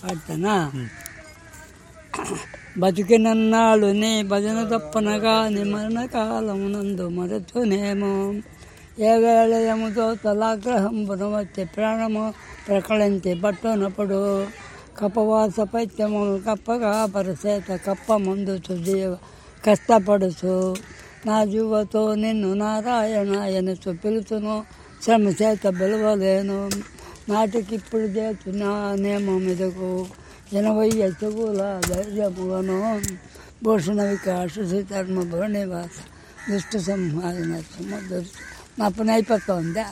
పాడతానా బతికినన్నాళ్ళు నీ భజన తప్పనగా నీ మరణకాలం నందు మరచునేమో ఏ వేళ యముతో తలాగ్రహం వచ్చే ప్రాణము ప్రకళించి పట్టునప్పుడు కపవాస పైత్యములు కప్పగా పరసేత కప్ప ముందు సుజీవ కష్టపడుచు నా జీవతో నిన్ను నారాయణ ఎనుచు పిలుచును శ్రమ చేత పిలవలేను నాటికిప్పుడు చేస్తున్నా నేమో మెదకు ఎనభై చెవుల ధైర్యముగను భూషణ వికాస ధర్మ భరణివాస దుష్ట సంహారణ సముద్ర నా పని అయిపోతుందా